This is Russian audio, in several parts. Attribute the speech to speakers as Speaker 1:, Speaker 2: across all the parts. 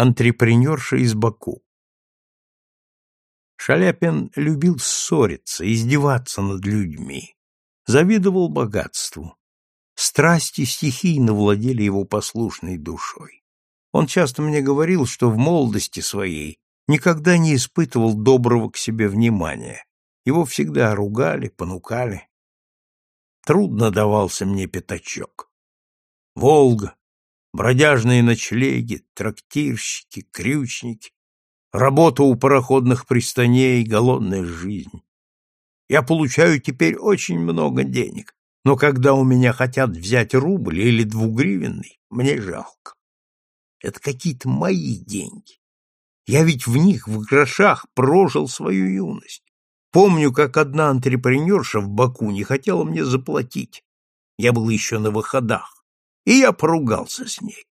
Speaker 1: Антрепренерша из Баку. Шаляпин любил ссориться, издеваться над людьми, завидовал богатству. Страсти стихийно владели его послушной душой. Он часто мне говорил, что в молодости своей никогда не испытывал доброго к себе внимания. Его всегда ругали, понукали. Трудно давался мне пятачок. Волга, бродяжные ночлеги, трактирщики, крючники, работа у пароходных пристаней, голодная жизнь. Я получаю теперь очень много денег, но когда у меня хотят взять рубль или двугривенный, мне жалко. Это какие-то мои деньги. Я ведь в них, в грошах, прожил свою юность. Помню, как одна антрепренерша в Баку не хотела мне заплатить. Я был еще на выходах, и я поругался с ней.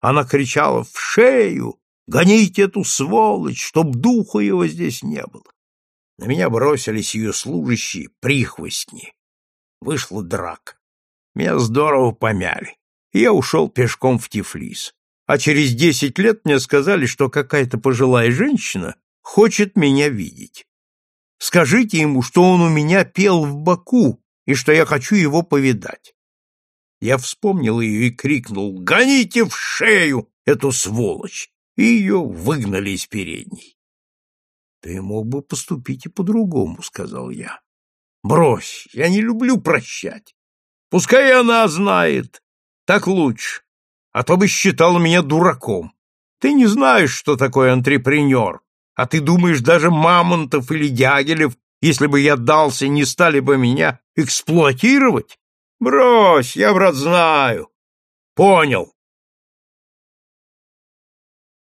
Speaker 1: Она кричала «В шею! Гоните эту сволочь, чтоб духа его здесь не было!» На меня бросились ее служащие, прихвостни. Вышла драка. Меня здорово помяли, и я ушел пешком в Тифлис. А через десять лет мне сказали, что какая-то пожилая женщина хочет меня видеть. Скажите ему, что он у меня пел в Баку и что я хочу его повидать. Я вспомнил ее и крикнул «Гоните в шею эту сволочь!» и ее выгнали из передней. «Ты мог бы поступить и по-другому», — сказал я. «Брось, я не люблю прощать. Пускай она знает, так лучше, а то бы считала меня дураком. Ты не знаешь, что такое антрепренер, а ты думаешь, даже Мамонтов или Дягилев, если бы я дался, не стали бы меня эксплуатировать? Брось, я, брат, знаю. Понял.